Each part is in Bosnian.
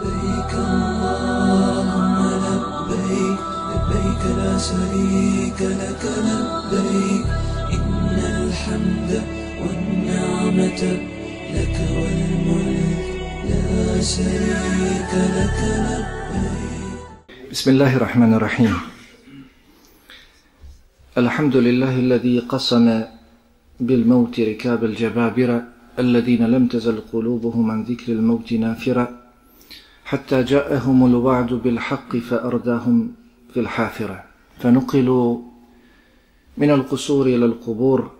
لبيك اللهم لبيك لبيك لا شريك لك لبيك. إن الحمد والنعمة لك والملك لا شريك لك لبيك. بسم الله الرحمن الرحيم الحمد لله الذي قسم بالموت ركاب الجبابرة الذين لم تزل قلوبهم عن ذكر الموت نافرة حتى جاءهم الوعد بالحق فأرداهم في الحافرة. فنقلوا من القصور إلى القبور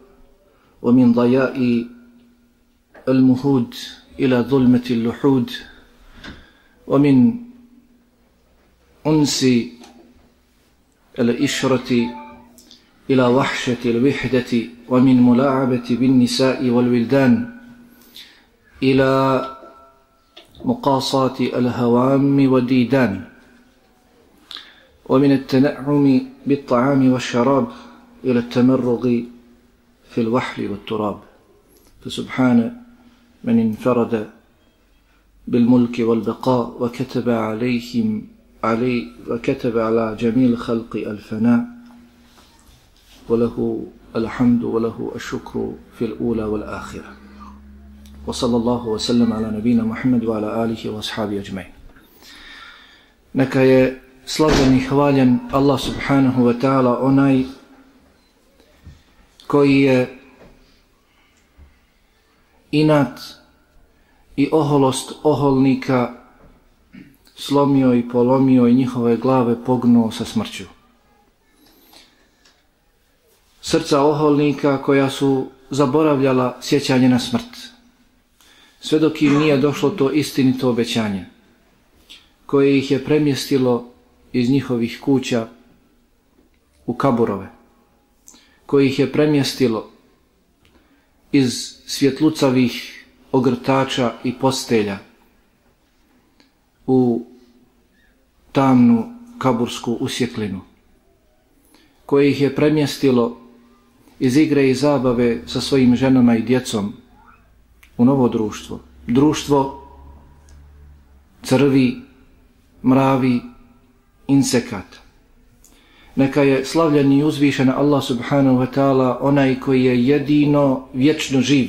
ومن ضياء المهود إلى ظلمة اللحود ومن أنس الإشرة إلى وحشة الوحدة ومن ملاعبة بالنساء والولدان إلى مقاصات الهوام والديدان ومن التنعم بالطعام والشراب إلى التمرغ في الوحل والتراب. فسبحان من انفرد بالملك والبقاء وكتب عليهم علي وكتب على جميع الخلق الفناء. وله الحمد وله الشكر في الأولى والآخرة. وصلى الله وسلم على نبينا محمد وعلى آله وأصحابه أجمعين Neka je slavljen i hvaljen Allah subhanahu wa ta'ala onaj koji je inat i oholost oholnika slomio i polomio i njihove glave pognuo sa smrću. Srca oholnika koja su zaboravljala sjećanje na smrt. Sve dok im nije došlo to istinito obećanje, koje ih je premjestilo iz njihovih kuća u kaburove, koje ih je premjestilo iz svjetlucavih ogrtača i postelja u tamnu kabursku usjeklinu, koje ih je premjestilo iz igre i zabave sa svojim ženama i djecom u novo društvo. Društvo crvi, mravi, insekata. Neka je slavljen i uzvišen Allah subhanahu wa ta'ala onaj koji je jedino vječno živ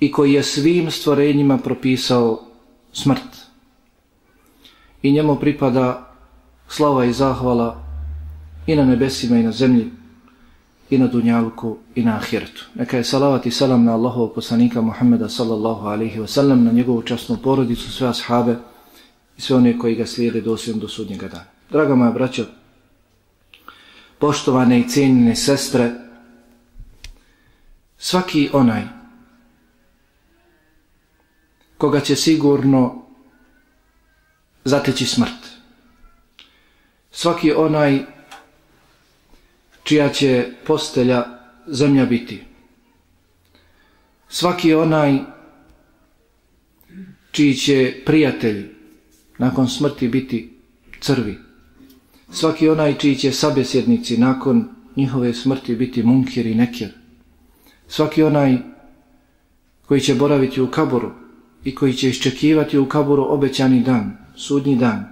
i koji je svim stvorenjima propisao smrt. I njemu pripada slava i zahvala i na nebesima i na zemlji i na dunjalku i na ahiretu. Neka je salavat i salam na Allahovog poslanika Muhammeda sallallahu alaihi wa sallam, na njegovu častnu porodicu, sve ashabe i sve one koji ga slijede dosljedno do sudnjega dana. Draga moja braća, poštovane i cijenjene sestre, svaki onaj koga će sigurno zateći smrt, svaki onaj čija će postelja zemlja biti. Svaki onaj čiji će prijatelj nakon smrti biti crvi. Svaki onaj čiji će sabesjednici nakon njihove smrti biti munkir i nekir. Svaki onaj koji će boraviti u kaboru i koji će iščekivati u kaboru obećani dan, sudnji dan,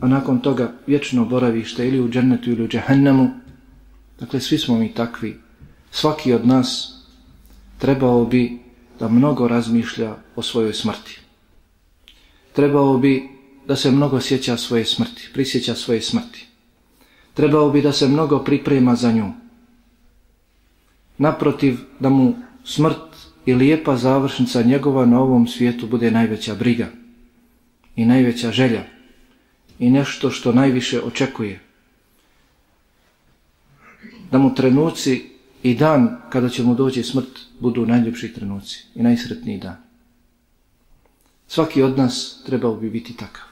a nakon toga vječno boravište ili u džennetu ili u džahennemu, Dakle, svi smo mi takvi. Svaki od nas trebao bi da mnogo razmišlja o svojoj smrti. Trebao bi da se mnogo sjeća svoje smrti, prisjeća svoje smrti. Trebao bi da se mnogo priprema za nju. Naprotiv, da mu smrt i lijepa završnica njegova na ovom svijetu bude najveća briga i najveća želja i nešto što najviše očekuje da mu trenuci i dan kada će mu doći smrt budu najljepši trenuci i najsretniji dan. Svaki od nas trebao bi biti takav.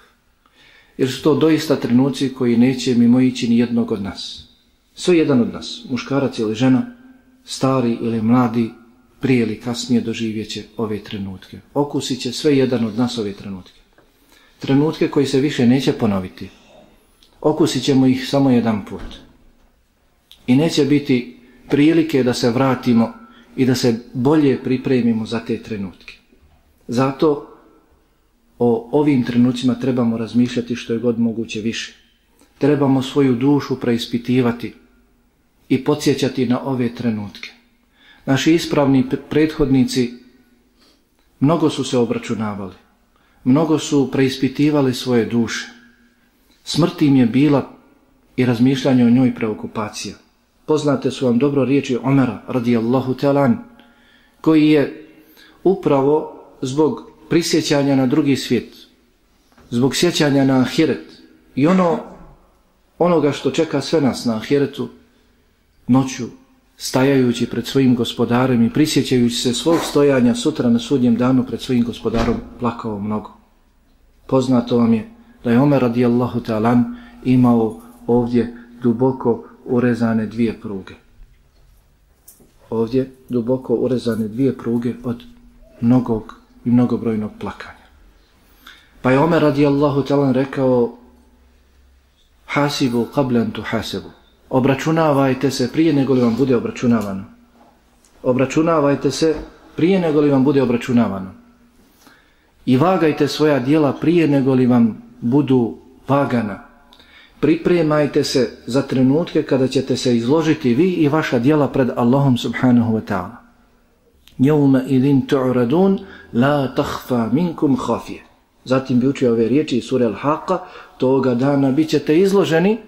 Jer su to doista trenuci koji neće mimo ići ni jednog od nas. Sve jedan od nas, muškarac ili žena, stari ili mladi, prije ili kasnije doživjeće ove trenutke. Okusit će sve jedan od nas ove trenutke. Trenutke koji se više neće ponoviti. Okusit ćemo ih samo jedan put i neće biti prilike da se vratimo i da se bolje pripremimo za te trenutke. Zato o ovim trenucima trebamo razmišljati što je god moguće više. Trebamo svoju dušu preispitivati i podsjećati na ove trenutke. Naši ispravni prethodnici mnogo su se obračunavali, mnogo su preispitivali svoje duše. Smrt im je bila i razmišljanje o njoj preokupacija. Poznate su vam dobro riječi Omera radijallahu talan, koji je upravo zbog prisjećanja na drugi svijet, zbog sjećanja na ahiret i ono, onoga što čeka sve nas na ahiretu, noću, stajajući pred svojim gospodarem i prisjećajući se svog stojanja sutra na sudnjem danu pred svojim gospodarom, plakao mnogo. Poznato vam je da je Omer radijallahu ta'alan imao ovdje duboko urezane dvije pruge. Ovdje duboko urezane dvije pruge od mnogog i mnogobrojnog plakanja. Pa je Omer radijallahu talan rekao Hasibu qablan tu hasibu. Obračunavajte se prije nego li vam bude obračunavano. Obračunavajte se prije nego li vam bude obračunavano. I vagajte svoja dijela prije nego li vam budu vagana. Pripremajte se za trenutke kada ćete se izložiti vi i vaša dijela pred Allahom subhanahu wa ta'ala. Jevme idin tu'radun la tahfa minkum hafije. Zatim bi učio ove riječi iz sura Al-Haqa, toga dana bit ćete izloženi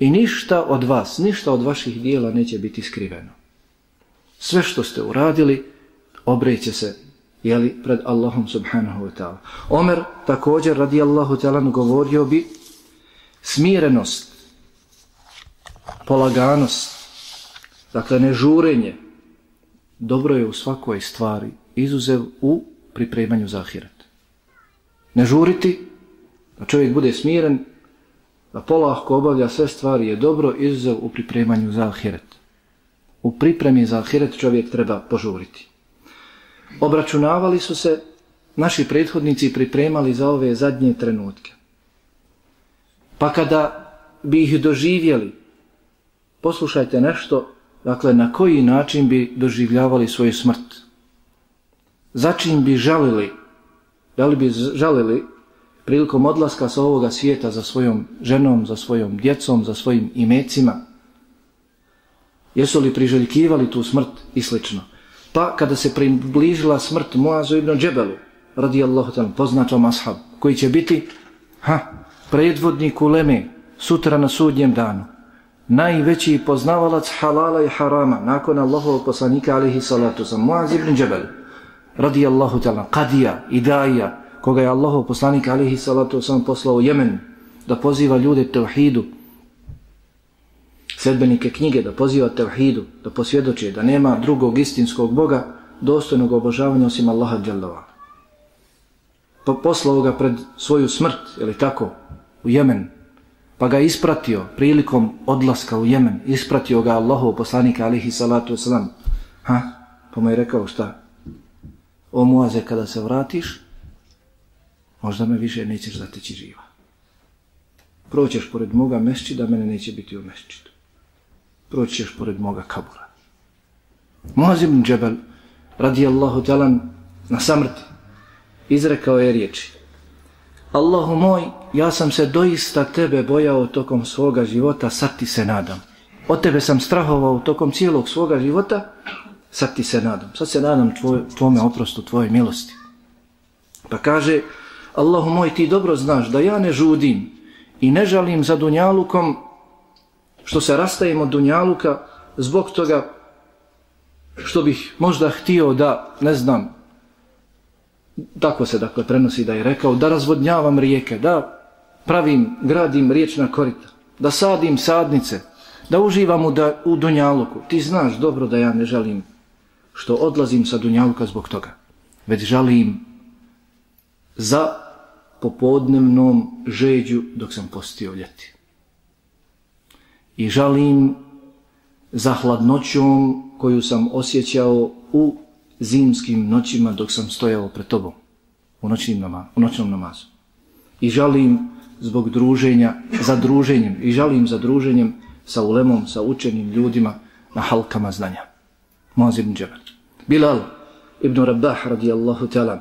i ništa od vas, ništa od vaših dijela neće biti skriveno. Sve što ste uradili, obreće se jeli, pred Allahom subhanahu wa ta'ala. Omer također radijallahu ta'ala govorio bi smirenost, polaganost, dakle nežurenje, dobro je u svakoj stvari, izuzev u pripremanju za ahiret. Ne žuriti, da čovjek bude smiren, da polahko obavlja sve stvari je dobro, izuzev u pripremanju za ahiret. U pripremi za ahiret čovjek treba požuriti. Obračunavali su se naši prethodnici pripremali za ove zadnje trenutke. Pa kada bi ih doživjeli, poslušajte nešto, dakle na koji način bi doživljavali svoju smrt. Začin bi žalili, da li bi žalili prilikom odlaska sa ovoga svijeta za svojom ženom, za svojom djecom, za svojim imecima, jesu li priželjkivali tu smrt i slično. Pa kada se približila smrt Muazu ibn Džebelu, radijallahu ta'ala, poznatom ashab, koji će biti ha, predvodnik u sutra na sudnjem danu, najveći poznavalac halala i harama nakon Allahovog poslanika alihi salatu sam, Muaz ibn Džebel, radijallahu ta'ala, kadija, idaija, koga je Allahov poslanik alihi salatu sam poslao u Jemen da poziva ljude tevhidu, sedbenike knjige da poziva tevhidu, da posvjedoče da nema drugog istinskog Boga dostojnog obožavanja osim Allaha dželdova. Pa poslao ga pred svoju smrt, je tako, u Jemen, pa ga ispratio prilikom odlaska u Jemen, ispratio ga Allahov poslanika alihi salatu wasalam. Ha? Pa mu je rekao šta? O Muaze, kada se vratiš, možda me više nećeš zateći živa. Proćeš pored moga mešći da mene neće biti u mešćitu. Proćeš pored moga kabura. Muaz ibn Džebel, radijallahu talan, na samrti, izrekao je riječi. Allahu moj, ja sam se doista tebe bojao tokom svoga života, sad ti se nadam. Od tebe sam strahovao tokom cijelog svoga života, sad ti se nadam. Sad se nadam tvoj, tvome oprostu, tvoje milosti. Pa kaže, Allahu moj, ti dobro znaš da ja ne žudim i ne žalim za Dunjalukom što se rastajem od Dunjaluka zbog toga što bih možda htio da, ne znam, tako se dakle prenosi da je rekao, da razvodnjavam rijeke, da pravim, gradim riječna korita, da sadim sadnice, da uživam u, da, u Dunjaluku. Ti znaš dobro da ja ne žalim što odlazim sa Dunjaluka zbog toga, već žalim za popodnevnom žeđu dok sam postio ljeti. I žalim za hladnoćom koju sam osjećao u zimskim noćima dok sam stojao pred tobom u, noćnim nama, u noćnom namazu. I žalim zbog druženja, za druženjem, i žalim za druženjem sa ulemom, sa učenim ljudima na halkama znanja. Moaz ibn Džabal. Bilal ibn Rabah radijallahu ta'ala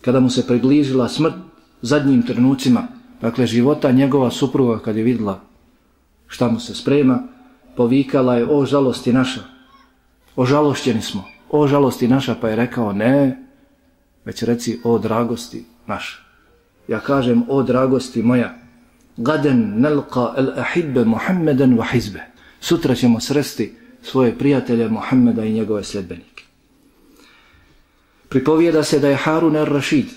kada mu se približila smrt zadnjim trenucima, dakle života njegova supruga kad je vidjela šta mu se sprema, povikala je o žalosti naša, o žalošćeni smo, o žalosti naša, pa je rekao ne, već reci o dragosti naša. Ja kažem o dragosti moja, gaden nelqa el ahibbe Muhammeden wa hizbe. Sutra ćemo sresti svoje prijatelje Muhammeda i njegove sljedbenike. Pripovijeda se da je Harun al-Rashid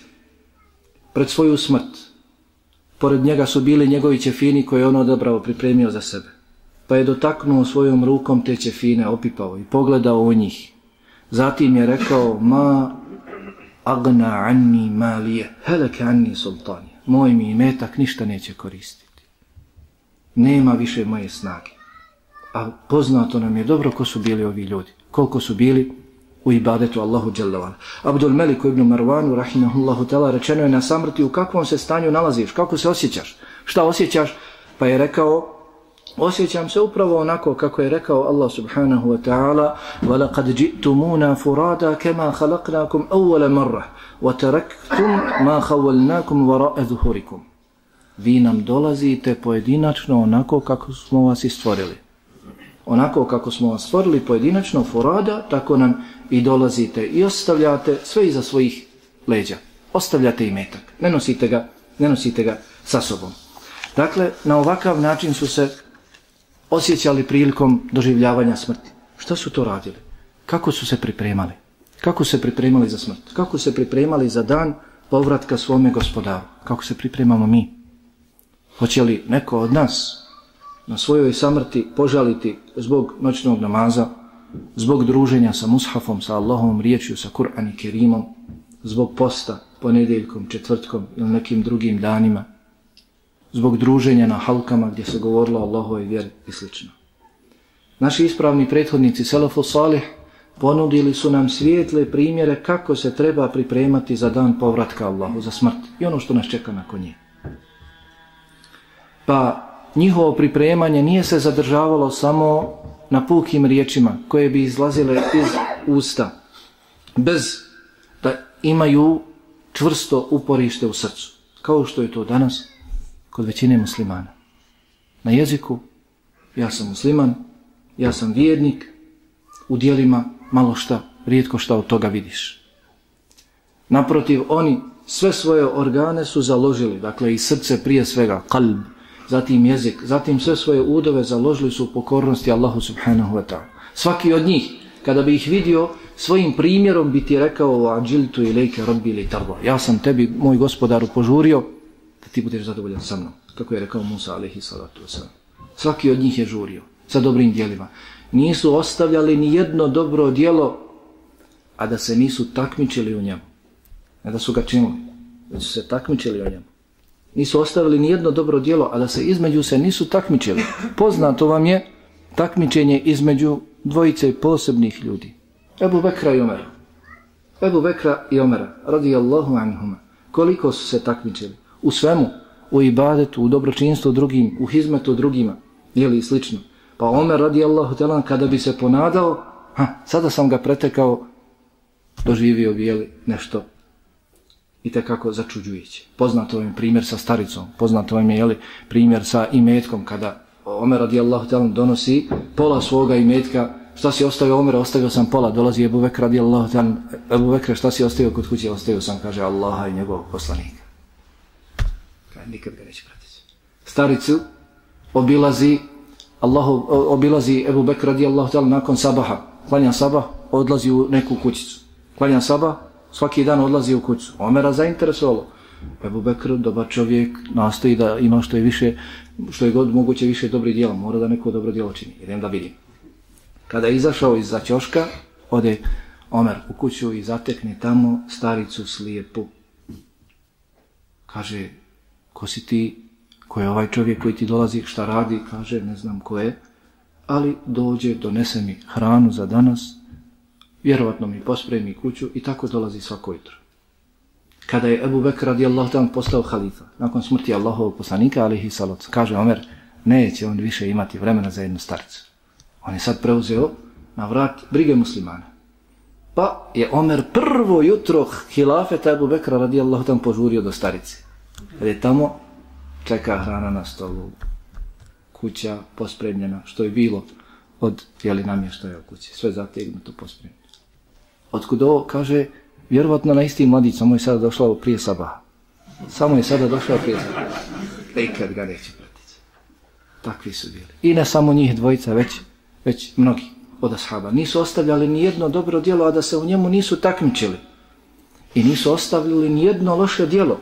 pred svoju smrt, pored njega su bili njegovi ćefini koje je on odabrao, pripremio za sebe. Pa je dotaknuo svojom rukom te ćefine, opipao i pogledao u njih. Zatim je rekao, ma agna anni malije, heleke anni sultanije. Moj mi metak ništa neće koristiti. Nema više moje snage. A poznato nam je dobro ko su bili ovi ljudi. Koliko su bili u ibadetu Allahu Đalavala. Abdul Meliku ibn Marvanu, rahimahullahu tela, rečeno je na samrti u kakvom se stanju nalaziš, kako se osjećaš, šta osjećaš, pa je rekao, osjećam se upravo onako kako je rekao Allah subhanahu wa ta'ala وَلَقَدْ جِئْتُمُونَا فُرَادًا كَمَا خَلَقْنَاكُمْ أَوَّلَ مَرَّةً وَتَرَكْتُمْ مَا خَوَّلْنَاكُمْ وَرَأَ ذُهُرِكُمْ Vi nam dolazite pojedinačno onako kako smo vas i stvorili. Onako kako smo vas stvorili pojedinačno furada, tako nam i dolazite i ostavljate sve iza svojih leđa. Ostavljate i metak. Ne nosite ga, ne nosite ga sa sobom. Dakle, na ovakav način su se osjećali prilikom doživljavanja smrti. Šta su to radili? Kako su se pripremali? Kako se pripremali za smrt? Kako se pripremali za dan povratka svome gospodaru? Kako se pripremamo mi? Hoće li neko od nas na svojoj samrti požaliti zbog noćnog namaza, zbog druženja sa mushafom, sa Allahovom riječju, sa Kur'an i Kerimom, zbog posta ponedeljkom, četvrtkom ili nekim drugim danima, zbog druženja na halkama gdje se govorilo o Allahove vjeri i sl. Naši ispravni prethodnici Selefu Salih ponudili su nam svijetle primjere kako se treba pripremati za dan povratka Allahu, za smrt i ono što nas čeka nakon nje. Pa njihovo pripremanje nije se zadržavalo samo na pukim riječima koje bi izlazile iz usta, bez da imaju čvrsto uporište u srcu, kao što je to danas kod većine muslimana. Na jeziku, ja sam musliman, ja sam vjernik, u dijelima malo šta, rijetko šta od toga vidiš. Naprotiv, oni sve svoje organe su založili, dakle i srce prije svega, kalb, zatim jezik, zatim sve svoje udove založili su u pokornosti Allahu subhanahu wa ta'ala. Svaki od njih, kada bi ih vidio, svojim primjerom bi ti rekao ađiltu ilike rabbi ili tarba. Ja sam tebi, moj gospodaru, požurio da ti budeš zadovoljan sa mnom. Kako je rekao Musa alaihi salatu wasalam. Svaki od njih je žurio sa dobrim dijelima. Nisu ostavljali ni jedno dobro dijelo, a da se nisu takmičili u njemu. Ne da su ga činili, da su se takmičili u njemu nisu ostavili ni jedno dobro dijelo, a da se između se nisu takmičili. Poznato vam je takmičenje između dvojice posebnih ljudi. Ebu Bekra i Omera. Ebu Bekra i Omera, radijallahu anhuma. Koliko su se takmičili? U svemu, u ibadetu, u dobročinstvu drugim, u hizmetu drugima, ili slično. Pa Omer radijallahu talan kada bi se ponadao, ha, sada sam ga pretekao, doživio bi jeli, nešto i tekako začuđujući. Poznato vam je primjer sa staricom, poznato vam je jeli, primjer sa imetkom, kada Omer radijallahu ta'ala donosi pola svoga imetka, šta si ostavio Omer, ostavio sam pola, dolazi Ebu Bekr radijallahu ta'ala, Ebu Bekr, šta si ostavio kod kuće, ostavio sam, kaže Allaha i njegovog poslanika. Nikad ga neće pratiti. Staricu obilazi Allahu, obilazi Ebu Bekr radijallahu ta'ala nakon sabaha, klanja sabah, odlazi u neku kućicu. Klanja sabah, svaki dan odlazi u kuću. Omera zainteresovalo. Ebu Bekr, dobar čovjek, nastoji da ima što je više, što je god moguće više dobri dijela. Mora da neko dobro dijelo čini. Idem da vidim. Kada je izašao iz začoška, ode Omer u kuću i zatekne tamo staricu slijepu. Kaže, ko si ti, ko je ovaj čovjek koji ti dolazi, šta radi, kaže, ne znam ko je, ali dođe, donese mi hranu za danas, vjerovatno mi pospremi kuću i tako dolazi svako jutro. Kada je Ebu Bekr radijallahu ta'ala postao halifa, nakon smrti Allahovog poslanika, alihi salot, kaže Omer, neće on više imati vremena za jednu starcu. On je sad preuzeo na vrat brige muslimana. Pa je Omer prvo jutro hilafeta Ebu Bekra radijallahu tam požurio do starice. Jer je tamo čeka hrana na stolu, kuća pospremljena, što je bilo od jeli, namještaja u kući. Sve zategnuto pospremljeno. Otkud ovo kaže, vjerovatno na isti mladić, samo je sada došla prije sabaha. Samo je sada došla prije sabaha. Nikad ga neće pratiti. Takvi su bili. I ne samo njih dvojica, već, već mnogi od ashaba. Nisu ostavljali ni jedno dobro djelo, a da se u njemu nisu takmičili. I nisu ostavljali ni jedno loše djelo,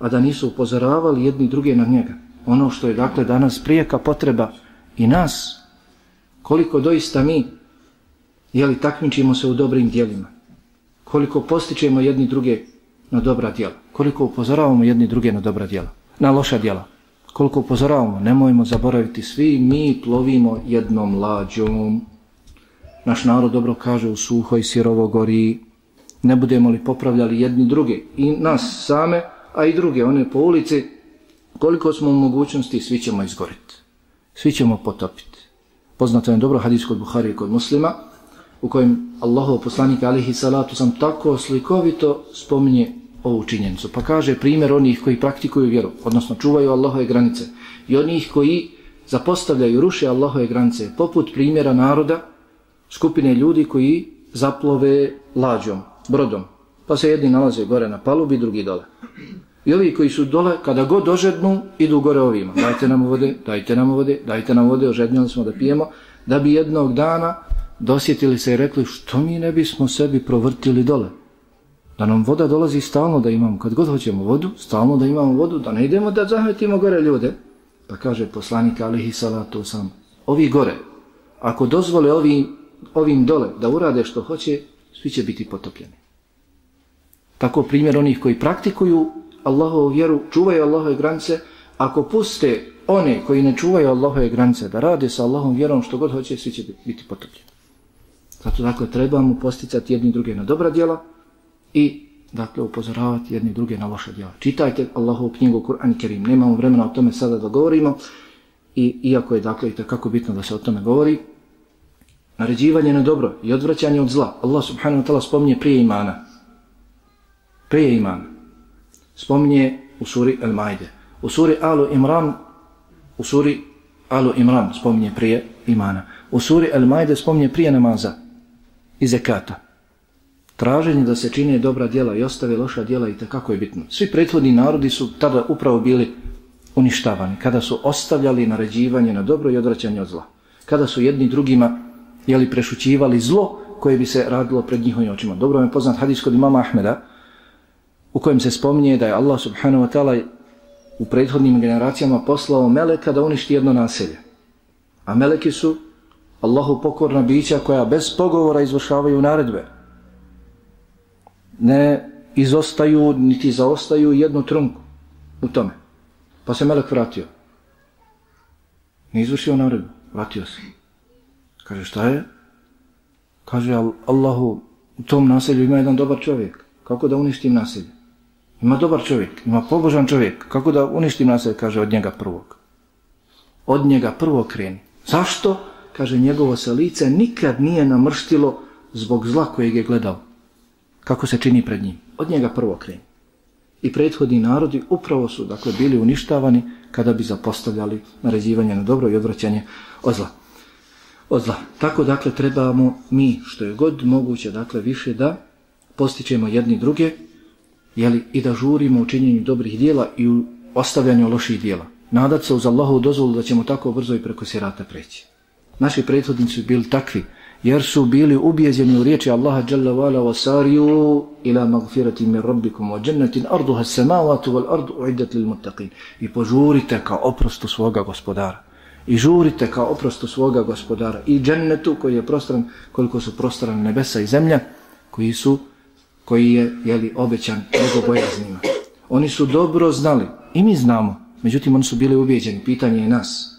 a da nisu upozoravali jedni druge na njega. Ono što je dakle danas prijeka potreba i nas, koliko doista mi jeli takmičimo se u dobrim dijelima, koliko postičemo jedni druge na dobra djela, koliko upozoravamo jedni druge na dobra djela, na loša djela, koliko upozoravamo, nemojmo zaboraviti, svi mi plovimo jednom lađom, naš narod dobro kaže u suhoj sirovo gori, ne budemo li popravljali jedni druge i nas same, a i druge, one po ulici, koliko smo u mogućnosti, svi ćemo izgoriti. Svi ćemo potopiti. Poznato je dobro hadis kod Buhari i kod muslima, u kojem Allahov poslanik alihi salatu sam tako slikovito spominje ovu činjenicu. Pa kaže primjer onih koji praktikuju vjeru, odnosno čuvaju Allahove granice, i onih koji zapostavljaju, ruše Allahove granice, poput primjera naroda, skupine ljudi koji zaplove lađom, brodom, pa se jedni nalaze gore na palubi, drugi dole. Ili koji su dole, kada god dožednu, idu gore ovima. Dajte nam vode, dajte nam vode, dajte nam vode, ožednjali smo da pijemo, da bi jednog dana dosjetili se i rekli što mi ne bismo sebi provrtili dole. Da nam voda dolazi stalno da imamo, kad god hoćemo vodu, stalno da imamo vodu, da ne idemo da zahvetimo gore ljude. Pa kaže poslanik alihi salatu sam, ovi gore, ako dozvole ovi, ovim dole da urade što hoće, svi će biti potopljeni. Tako primjer onih koji praktikuju Allahovu vjeru, čuvaju Allahove granice, ako puste one koji ne čuvaju Allahove granice da rade sa Allahom vjerom što god hoće, svi će biti potopljeni. Zato dakle trebamo posticati jedni druge na dobra djela i dakle upozoravati jedni druge na loša djela. Čitajte Allahovu knjigu Kur'an Kerim. Nemamo vremena o tome sada da govorimo i iako je dakle i kako bitno da se o tome govori, naređivanje na dobro i odvraćanje od zla. Allah subhanahu wa ta'ala spominje prije imana. Prije imana spominje u suri El Maide. U suri Alu Imran, u suri Alu Imran spominje prije imana. U suri El Maide spominje prije namaza i zekata. Traženje da se čine dobra djela i ostave loša djela i kako je bitno. Svi prethodni narodi su tada upravo bili uništavani, kada su ostavljali naređivanje na dobro i odvraćanje od zla. Kada su jedni drugima jeli, prešućivali zlo koje bi se radilo pred njihovim očima. Dobro me poznat hadis kod imama Ahmeda, u kojem se spominje da je Allah subhanahu wa ta'ala u prethodnim generacijama poslao meleka da uništi jedno naselje. A meleki su Allahu pokorna bića koja bez pogovora izvršavaju naredbe. Ne izostaju niti zaostaju jednu trunku u tome. Pa se melek vratio. Ne izvršio naredbu, vratio se. Kaže šta je? Kaže Allahu u tom naselju ima jedan dobar čovjek. Kako da uništim naselje? Ima dobar čovjek, ima pobožan čovjek. Kako da uništim naselje, kaže, od njega prvog. Od njega prvo kreni. Zašto? Kaže, njegovo se lice nikad nije namrštilo zbog zla kojeg je gledao. Kako se čini pred njim. Od njega prvo kreni. I prethodni narodi upravo su dakle bili uništavani kada bi zapostavljali naređivanje na dobro i odvraćanje od zla. Od zla. Tako dakle trebamo mi što je god moguće dakle više da postičemo jedni druge jeli, i da žurimo u činjenju dobrih dijela i u ostavljanju loših dijela. Nadat se uz Allahu dozvolu da ćemo tako brzo i preko sirata preći. Naši prethodnici su bili takvi, jer su bili ubijeđeni u riječi Allaha Jalla wa'ala wa sariju ila magfirati min rabbikum wa jannatin arduha samavatu wal ardu uiddat lil muttaqin. I požurite ka oprostu svoga gospodara. I žurite ka oprostu svoga gospodara. I džennetu koji je prostran, koliko su prostran nebesa i zemlja, koji su koji je jeli, obećan bogobojaznima. Oni su dobro znali, i mi znamo, međutim oni su bili ubijeđeni, pitanje je nas.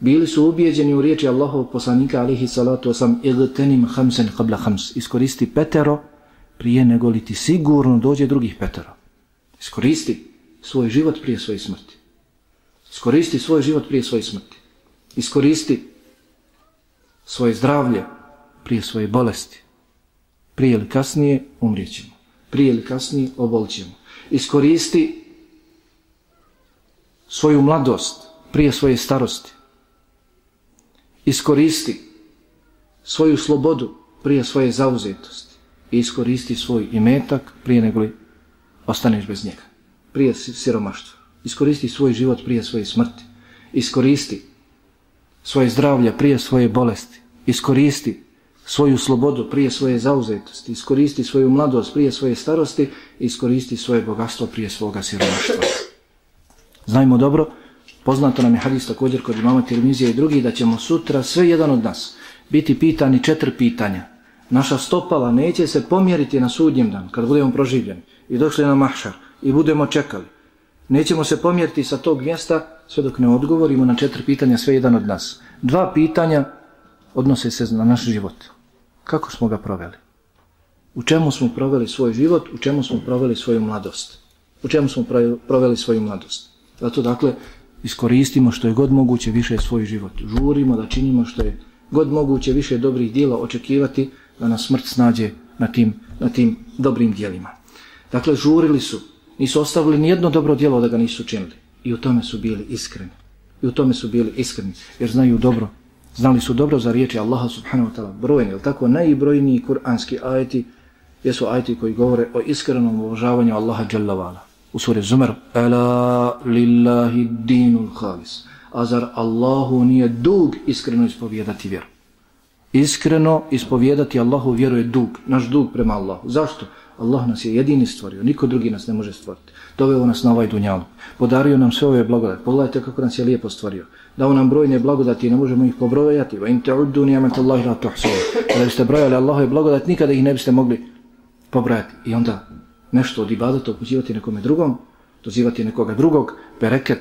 Bili su ubijeđeni u riječi Allahov poslanika alihi salatu osam iltenim hamsen qabla hams. Iskoristi petero prije nego li ti sigurno dođe drugih petero. Iskoristi svoj život prije svoje smrti. Iskoristi svoj život prije svoje smrti. Iskoristi svoje zdravlje prije svoje bolesti prije ili kasnije umrijećemo. Prije ili kasnije obolćemo. Iskoristi svoju mladost prije svoje starosti. Iskoristi svoju slobodu prije svoje zauzetosti. I iskoristi svoj imetak prije nego li ostaneš bez njega. Prije siromaštva. Iskoristi svoj život prije svoje smrti. Iskoristi svoje zdravlje prije svoje bolesti. Iskoristi svoju slobodu prije svoje zauzetosti. Iskoristi svoju mladost prije svoje starosti. Iskoristi svoje bogatstvo prije svoga siromaštva. Znajmo dobro, poznato nam je hadis također kod imama Tirmizije i drugi, da ćemo sutra sve jedan od nas biti pitani četiri pitanja. Naša stopala neće se pomjeriti na sudnjem dan, kad budemo proživljeni i došli na mahšar i budemo čekali. Nećemo se pomjeriti sa tog mjesta sve dok ne odgovorimo na četiri pitanja sve jedan od nas. Dva pitanja odnose se na naš život. Kako smo ga proveli? U čemu smo proveli svoj život? U čemu smo proveli svoju mladost? U čemu smo proveli svoju mladost? Zato dakle, iskoristimo što je god moguće više svoj život. Žurimo da činimo što je god moguće više dobrih dijela očekivati da nas smrt snađe na tim, na tim dobrim dijelima. Dakle, žurili su, nisu ostavili nijedno dobro dijelo da ga nisu činili. I u tome su bili iskreni. I u tome su bili iskreni, jer znaju dobro. Znali su dobro za riječi Allaha subhanahu wa ta'ala. Brojni, ili tako, najbrojniji kuranski ajeti jesu ajeti koji govore o iskrenom obožavanju Allaha dželavala u suri Zumar Ela lillahi dinul halis A zar Allahu nije dug iskreno ispovjedati vjeru? Iskreno ispovjedati Allahu vjeru je dug, naš dug prema Allahu. Zašto? Allah nas je jedini stvorio, niko drugi nas ne može stvoriti. Doveo nas na ovaj dunjalu, podario nam sve ove blagodati. Pogledajte kako nas je lijepo stvorio. Dao nam brojne blagodati i ne možemo ih pobrojati. Va in ta'uddu nijamet Allahi la tuhsu. Kada biste brojali Allahove blagodati, nikada ih ne biste mogli pobrojati. I onda nešto od ibadata upućivati nekome drugom, dozivati nekoga drugog, bereket,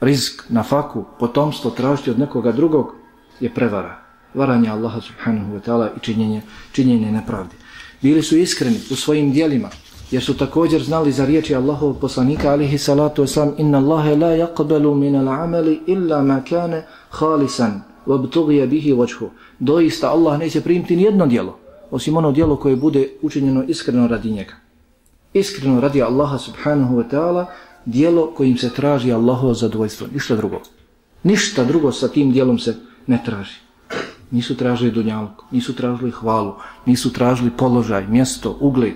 rizk, na faku, potomstvo tražiti od nekoga drugog je prevara. Varanje Allaha subhanahu wa ta'ala i činjenje, činjenje nepravdi. Bili su iskreni u svojim dijelima, jer su također znali za riječi Allahov poslanika alihi salatu wasalam inna Allahe la yaqbalu min al-amali illa ma kane khalisan vabtugija bihi vajhu. Doista Allah neće primiti nijedno dijelo, osim ono dijelo koje bude učinjeno iskreno radi njega iskreno radi Allaha subhanahu wa ta'ala dijelo kojim se traži Allahovo zadovoljstvo. Ništa drugo. Ništa drugo sa tim dijelom se ne traži. Nisu tražili dunjalku, nisu tražili hvalu, nisu tražili položaj, mjesto, ugled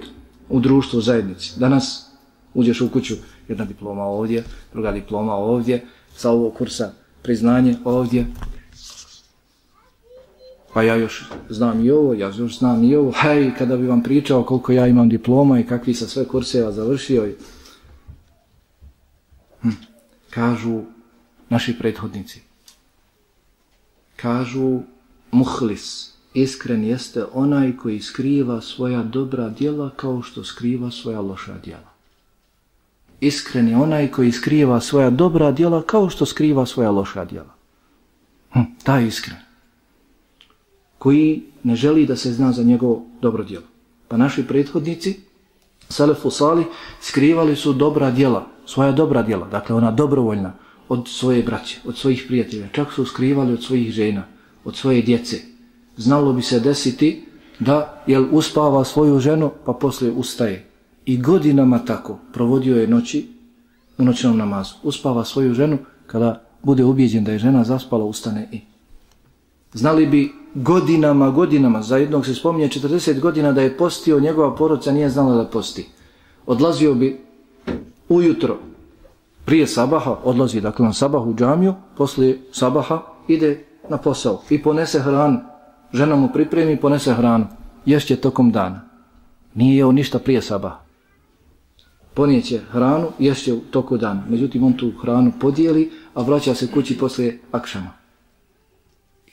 u društvu, u zajednici. Danas uđeš u kuću, jedna diploma ovdje, druga diploma ovdje, sa ovog kursa priznanje ovdje, pa ja još znam i ovo, ja još znam i ovo, hej, kada bi vam pričao koliko ja imam diploma i kakvi sa sve kurseva završio. I... Hm. Kažu naši prethodnici, kažu muhlis, iskren jeste onaj koji skriva svoja dobra djela kao što skriva svoja loša djela. Iskren je onaj koji skriva svoja dobra djela kao što skriva svoja loša djela. Hm, taj iskren koji ne želi da se zna za njegovo dobro djelo. Pa naši prethodnici, Selefu Sali, skrivali su dobra djela, svoja dobra djela, dakle ona dobrovoljna, od svoje braće, od svojih prijatelja. Čak su skrivali od svojih žena, od svoje djece. Znalo bi se desiti da jel uspava svoju ženu, pa poslije ustaje. I godinama tako provodio je noći u noćnom namazu. Uspava svoju ženu, kada bude ubijeđen da je žena zaspala, ustane i. Znali bi godinama, godinama, za jednog se spominje 40 godina da je postio, njegova porodca nije znala da posti. Odlazio bi ujutro, prije sabaha, odlazi dakle na sabah u džamiju, poslije sabaha ide na posao i ponese hranu. Žena mu pripremi i ponese hranu. Ješće tokom dana. Nije jeo ništa prije sabaha. Ponijeće hranu, ješće u toku dana. Međutim, on tu hranu podijeli, a vraća se kući poslije akšama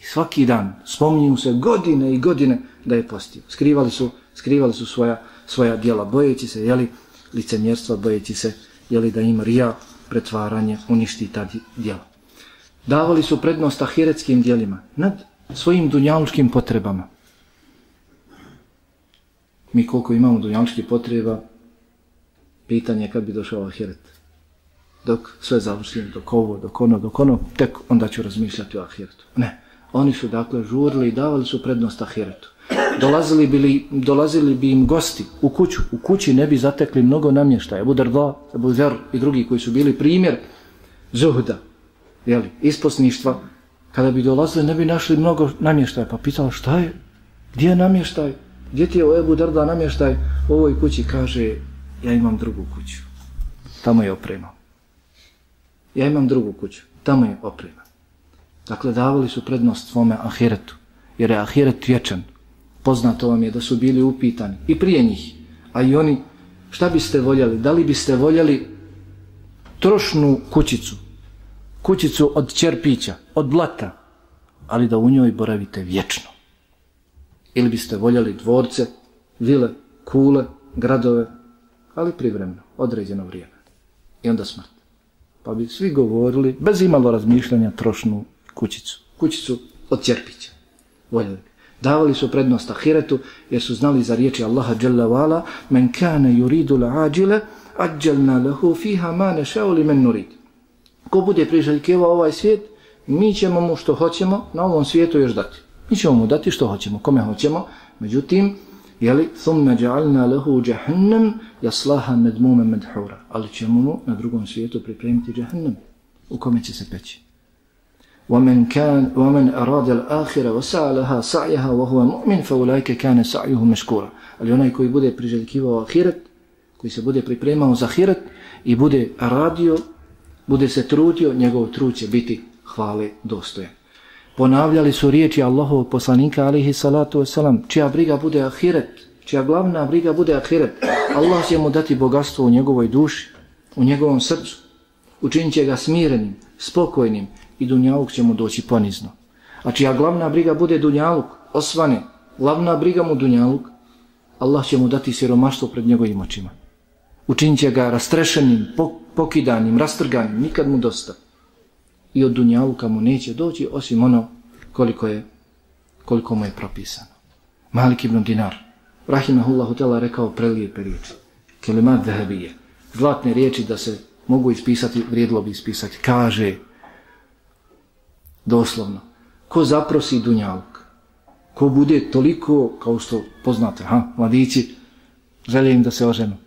svaki dan spominju se godine i godine da je postio. Skrivali su, skrivali su svoja, svoja dijela, bojeći se, jeli, licemjerstva, bojeći se, jeli, da im rija, pretvaranje, uništi ta dijela. Davali su prednost ahiretskim dijelima nad svojim dunjalučkim potrebama. Mi koliko imamo dunjalučkih potreba, pitanje je kad bi došao ahiret. Dok sve završim, dok ovo, dok ono, dok ono, tek onda ću razmišljati o ahiretu. Ne. Oni su dakle žurili i davali su prednost ahiretu. Dolazili bi, li, dolazili bi im gosti u kuću. U kući ne bi zatekli mnogo namještaja. Abu Darda, Abu Zer i drugi koji su bili primjer zuhda, jeli, isposništva. Kada bi dolazili ne bi našli mnogo namještaja. Pa pitala šta je? Gdje je namještaj? Gdje ti je o Ebu Darda namještaj u ovoj kući? Kaže, ja imam drugu kuću. Tamo je oprema. Ja imam drugu kuću. Tamo je oprema. Dakle, davali su prednost svome ahiretu. Jer je ahiret vječan. Poznato vam je da su bili upitani. I prije njih. A i oni, šta biste voljeli? Da li biste voljeli trošnu kućicu? Kućicu od čerpića, od blata. Ali da u njoj boravite vječno. Ili biste voljeli dvorce, vile, kule, gradove, ali privremeno, određeno vrijeme. I onda smrt. Pa bi svi govorili, bez imalo razmišljanja, trošnu kućicu. Kućicu od Čerpića. Voljeli bi. Davali su prednost ahiretu, jer su znali za riječi Allaha Jalla Vala, Men kane yuridu la'ađile, ađelna lehu fiha ma nešao li men nurid Ko bude priželjkeva ovaj svijet, mi ćemo mu što hoćemo na ovom svijetu još dati. Mi ćemo mu dati što hoćemo, kome hoćemo. Međutim, jeli, thumme ja'alna lehu jahannam jaslaha medmume medhura. Ali ćemo mu na drugom svijetu pripremiti jahannam u kome će se peći. ومن كان ومن أراد الآخرة وسعى لها سعيها وهو مؤمن فأولئك كان سعيه مشكورا ali onaj koji bude priželjkivao ahiret, koji se bude pripremao za ahiret i bude radio, bude se trudio, njegov trud će biti hvale dostojen. Ponavljali su riječi Allahovog poslanika alihi salatu wasalam, čija briga bude ahiret, čija glavna briga bude ahiret, Allah će mu dati bogatstvo u njegovoj duši, u njegovom srcu, učinit će ga smirenim, spokojnim i dunjaluk će mu doći ponizno. A čija glavna briga bude dunjaluk, osvane, glavna briga mu dunjaluk, Allah će mu dati siromaštvo pred njegovim očima. Učinit će ga rastrešenim, pokidanim, rastrganim, nikad mu dosta. I od dunjavuka mu neće doći osim ono koliko je koliko mu je propisano. Malik ibn Dinar, Rahimahullahu tela rekao prelijepe riječi. Kelimat dehebije. Zlatne riječi da se mogu ispisati, vrijedilo bi ispisati. Kaže, doslovno, ko zaprosi dunjaluk, ko bude toliko, kao što poznate, ha, mladići, želim da se oženu.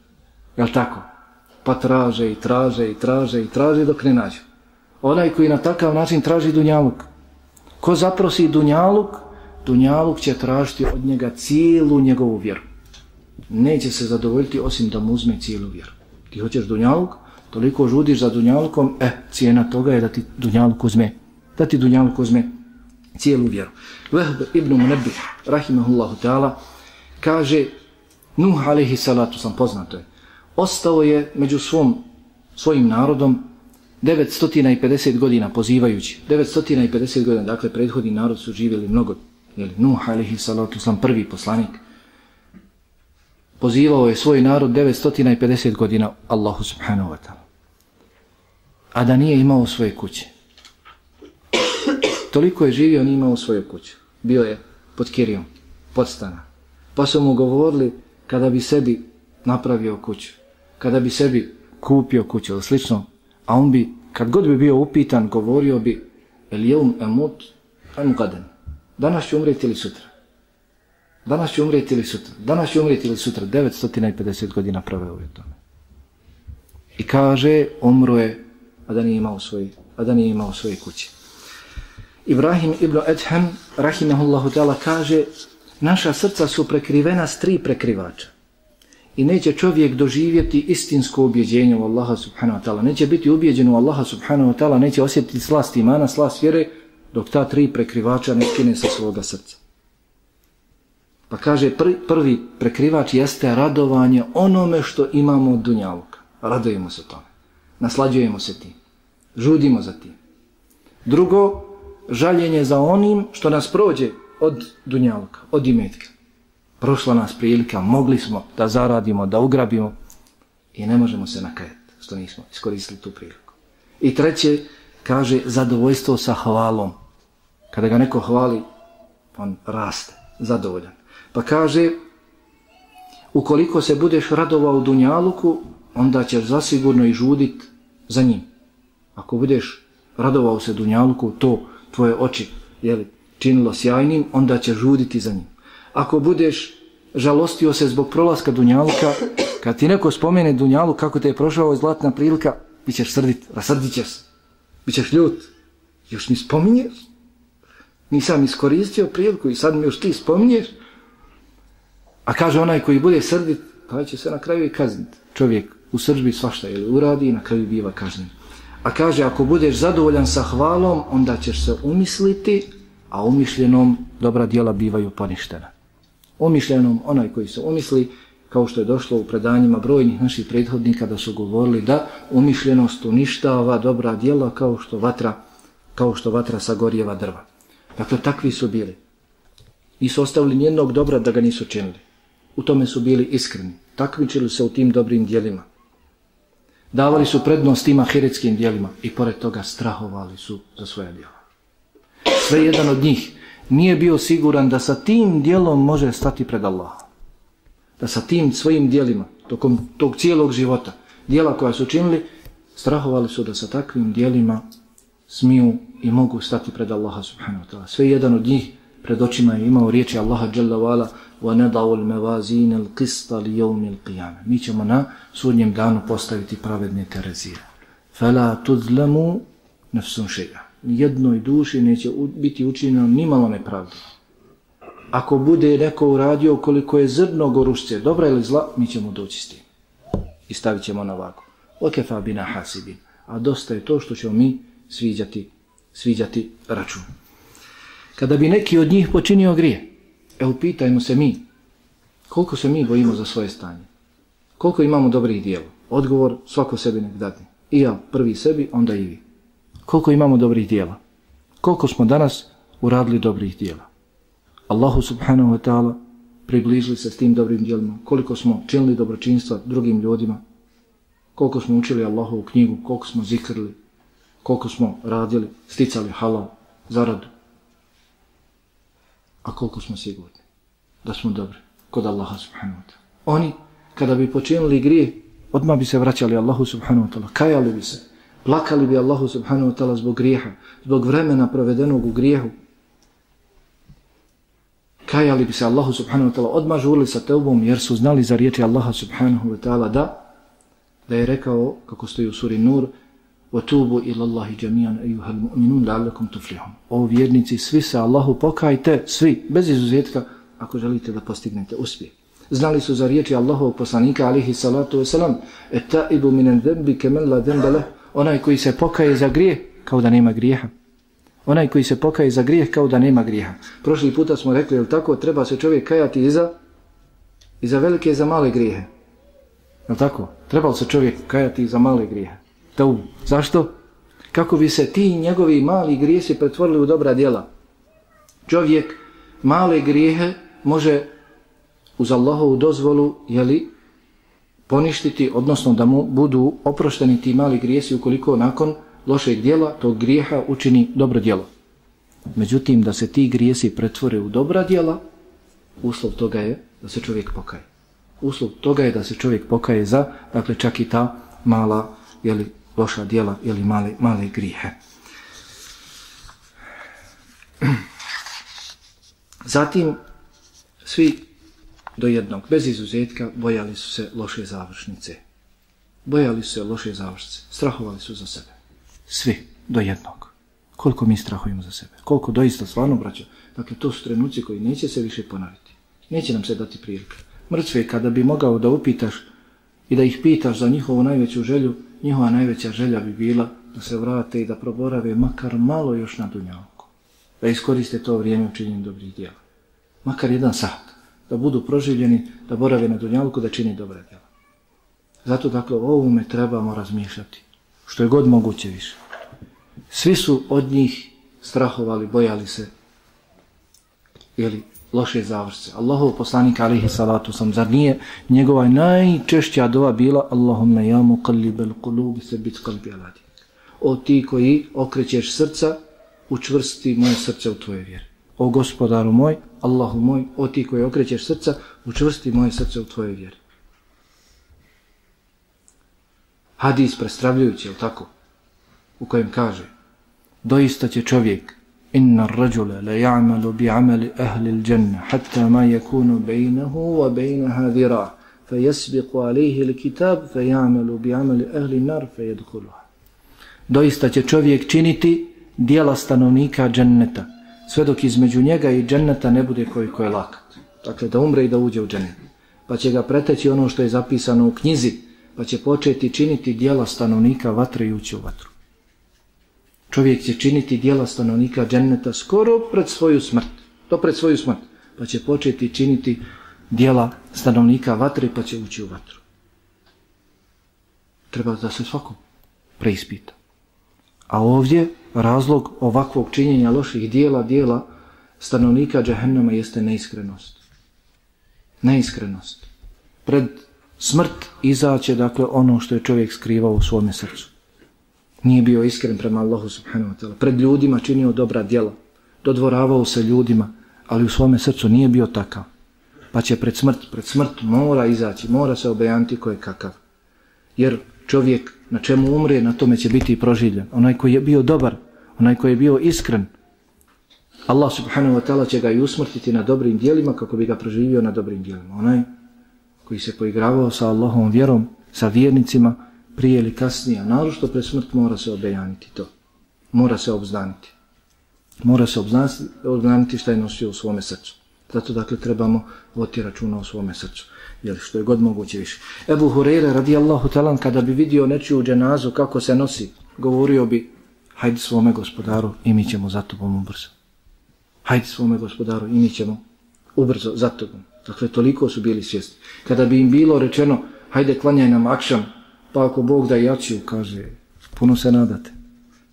Jel tako? Pa traže i traže i traže i traže dok ne nađu. Onaj koji na takav način traži dunjaluk, ko zaprosi dunjaluk, dunjaluk će tražiti od njega cijelu njegovu vjeru. Neće se zadovoljiti osim da mu uzme cijelu vjeru. Ti hoćeš dunjaluk, toliko žudiš za dunjalukom, e, cijena toga je da ti dunjaluk uzme da ti dunjaluk uzme cijelu vjeru. Vehb ibn Munebih, rahimahullahu ta'ala, kaže, Nuh alaihi salatu sam poznato je, ostao je među svom, svojim narodom 950 godina pozivajući. 950 godina, dakle, prethodni narod su živjeli mnogo. Jeli, Nuh alihi salatu sam prvi poslanik. Pozivao je svoj narod 950 godina Allahu subhanahu wa ta'ala. A da nije imao svoje kuće toliko je živio, on imao svoju kuću. Bio je pod kirijom, pod stana. Pa su mu govorili kada bi sebi napravio kuću, kada bi sebi kupio kuću ili slično, a on bi, kad god bi bio upitan, govorio bi el jeum emut em gaden. Danas ću umreti ili sutra? Danas ću umreti ili sutra? Danas ću umreti ili sutra? 950 godina proveo je tome. I kaže, umro je, a da nije imao svoje, a da nije imao svoje kuće. Ibrahim ibn Edhem, rahimahullahu ta'ala, kaže naša srca su prekrivena s tri prekrivača. I neće čovjek doživjeti istinsko ubjeđenje u Allaha subhanahu wa ta'ala. Neće biti ubjeđen u Allaha subhanahu wa ta'ala, neće osjetiti slast imana, slast vjere, dok ta tri prekrivača ne skine sa svoga srca. Pa kaže, prvi, prvi prekrivač jeste radovanje onome što imamo od dunjaluka. Radujemo se tome. Naslađujemo se tim. Žudimo za tim. Drugo, žaljenje za onim što nas prođe od dunjalka, od imetka. Prošla nas prilika, mogli smo da zaradimo, da ugrabimo i ne možemo se nakajati što nismo iskoristili tu priliku. I treće, kaže zadovoljstvo sa hvalom. Kada ga neko hvali, on raste, zadovoljan. Pa kaže, ukoliko se budeš radovao u dunjaluku, onda ćeš zasigurno i žudit za njim. Ako budeš radovao se dunjaluku, to tvoje oči jeli, činilo sjajnim, onda će žuditi za njim ako budeš žalostio se zbog prolaska Dunjaluka, kad ti neko spomene Dunjalu kako te je prošao ovaj zlatna prilika, bit ćeš srdit, rasrdit ćeš se, bit ćeš ljut. Još mi spominješ? Nisam iskoristio priliku i sad mi još ti spominješ? A kaže onaj koji bude srdit, pa će se na kraju i kazniti. Čovjek u sržbi svašta ili uradi i na kraju biva kažnjen. A kaže, ako budeš zadovoljan sa hvalom, onda ćeš se umisliti, a umišljenom dobra dijela bivaju poništena. Umišljenom, onaj koji se omisli, kao što je došlo u predanjima brojnih naših prethodnika da su govorili da umišljenost uništava dobra djela kao što vatra, kao što vatra sagorjeva drva. Dakle, takvi su bili. Nisu ostavili nijednog dobra da ga nisu činili. U tome su bili iskreni. Takvičili se u tim dobrim dijelima. Davali su prednost tim ahiretskim dijelima i pored toga strahovali su za svoje djela. Sve jedan od njih nije bio siguran da sa tim dijelom može stati pred Allahom. Da sa tim svojim dijelima, tokom tog cijelog života, dijela koja su činili, strahovali su da sa takvim dijelima smiju i mogu stati pred Allaha subhanahu wa ta'ala. Sve jedan od njih pred očima je imao riječi Allaha jalla wa'ala وَنَدَعُ الْمَوَازِينَ الْقِسْطَ لِيَوْمِ الْقِيَامِ Mi ćemo na sudnjem danu postaviti pravedne terezije. فَلَا تُذْلَمُوا نَفْسُمْ شَيْعَ jednoj duši neće biti učinjeno nimalo nepravda. Ako bude neko uradio koliko je zrno gorušce, dobra ili zla, mi ćemo doći s tim. I stavit ćemo na vagu. Okefa bina hasibin. A dosta je to što ćemo mi sviđati, sviđati račun. Kada bi neki od njih počinio grije, evo pitajmo se mi, koliko se mi bojimo za svoje stanje? Koliko imamo dobrih dijela? Odgovor svako sebi nek dati. I ja prvi sebi, onda i vi. Koliko imamo dobrih dijela? Koliko smo danas uradili dobrih dijela? Allahu subhanahu wa ta'ala približili se s tim dobrim dijelima. Koliko smo činili dobročinstva drugim ljudima? Koliko smo učili Allahovu knjigu? Koliko smo zikrili? Koliko smo radili, sticali halal, zaradu? a koliko smo sigurni da smo dobri kod Allaha subhanahu wa ta'ala. Oni, kada bi počinili grije, odmah bi se vraćali Allahu subhanahu wa ta'ala, kajali bi se, plakali bi Allahu subhanahu wa ta'ala zbog grijeha, zbog vremena provedenog u grijehu. Kajali bi se Allahu subhanahu wa ta'ala, odmah žurili sa teubom, jer su znali za riječi Allaha subhanahu wa ta'ala da, da je rekao, kako stoji u suri Nur, وَتُوبُوا إِلَى اللَّهِ جَمِيعًا أَيُّهَا الْمُؤْمِنُونَ لَعَلَّكُمْ تُفْلِحُونَ O vjernici, svi se Allahu pokajte, svi, bez izuzetka, ako želite da postignete uspjeh. Znali su za riječi Allahovog poslanika, alihi salatu wasalam, اَتَّائِبُ مِنَنْ ذَنْبِ كَمَنْ لَا ذَنْبَ لَهُ Onaj koji se pokaje za grijeh, kao da nema grijeha. Onaj koji se pokaje za grijeh, kao da nema grijeha. Prošli puta smo rekli, jel tako, treba se čovjek kajati i za, i za velike i za male grijehe. Jel tako? Trebalo se čovjek kajati i za male grijehe. Taubu. Zašto? Kako bi se ti njegovi mali grijesi pretvorili u dobra djela. Čovjek male grijehe može uz Allahovu dozvolu jeli, poništiti, odnosno da mu budu oprošteni ti mali grijesi ukoliko nakon lošeg djela tog grijeha učini dobro djelo. Međutim, da se ti grijesi pretvore u dobra djela, uslov toga je da se čovjek pokaje. Uslov toga je da se čovjek pokaje za, dakle, čak i ta mala, jeli, loša dijela ili male, male grijehe. Zatim, svi do jednog, bez izuzetka, bojali su se loše završnice. Bojali su se loše završnice. Strahovali su za sebe. Svi do jednog. Koliko mi strahujemo za sebe. Koliko doista stvarno braća. Dakle, to su trenuci koji neće se više ponaviti. Neće nam se dati prilika. Mrtve, kada bi mogao da upitaš i da ih pitaš za njihovu najveću želju, njihova najveća želja bi bila da se vrate i da proborave makar malo još na dunjavku. Da iskoriste to vrijeme u činjenju dobrih djela. Makar jedan sat. Da budu proživljeni, da borave na dunjalku, da čini dobre djela. Zato dakle o ovome trebamo razmišljati. Što je god moguće više. Svi su od njih strahovali, bojali se. ili loše završce. Allahov poslanik alihi salatu sam, zar nije njegova najčešća dova bila Allahumma ja mu qallibel qulubi se bit qalbi aladi. O ti koji okrećeš srca, učvrsti moje srce u tvoje vjere. O gospodaru moj, Allahu moj, o ti koji okrećeš srca, učvrsti moje srce u tvojoj vjeri. Hadis prestravljujući, je tako? U kojem kaže, doista će čovjek inna rajula la ya'malu bi'amali ahli l'đenne, hatta ma yakunu baynahu wa baynaha dhira' alihi alayhi al-kitab bi amali ahli an-nar fayadkhuluha doista će čovjek činiti dijela stanovnika dženneta sve dok između njega i dženneta ne bude koji ko je lakat dakle da umre i da uđe u džennet pa će ga preteći ono što je zapisano u knjizi pa će početi činiti dijela stanovnika vatre i ući u vatru čovjek će činiti dijela stanovnika dženneta skoro pred svoju smrt. To pred svoju smrt. Pa će početi činiti dijela stanovnika vatre pa će ući u vatru. Treba da se svakom preispita. A ovdje razlog ovakvog činjenja loših dijela, dijela stanovnika džahennama jeste neiskrenost. Neiskrenost. Pred smrt izaće dakle ono što je čovjek skrivao u svome srcu. Nije bio iskren prema Allahu subhanahu wa ta'ala. Pred ljudima činio dobra djela. Dodvoravao se ljudima, ali u svome srcu nije bio takav. Pa će pred smrt, pred smrt mora izaći, mora se obejanti ko je kakav. Jer čovjek na čemu umre, na tome će biti proživljen. Onaj koji je bio dobar, onaj koji je bio iskren, Allah subhanahu wa ta'ala će ga i usmrtiti na dobrim dijelima kako bi ga proživio na dobrim dijelima. Onaj koji se poigravao sa Allahom vjerom, sa vjernicima, prije ili kasnije, a što pre smrt mora se obejaniti to. Mora se obznaniti. Mora se obznaniti šta je nosio u svome srcu. Zato dakle trebamo voti računa u svome srcu. Jer što je god moguće više. Ebu Hureyre radijallahu talan kada bi vidio nečiju dženazu kako se nosi, govorio bi hajde svome gospodaru i mi ćemo za tobom ubrzo. Hajde svome gospodaru i mi ćemo ubrzo za tobom. Dakle, toliko su bili svjesni. Kada bi im bilo rečeno, hajde klanjaj nam akšam, Pa ako Bog da jaciju, kaže, puno se nadate.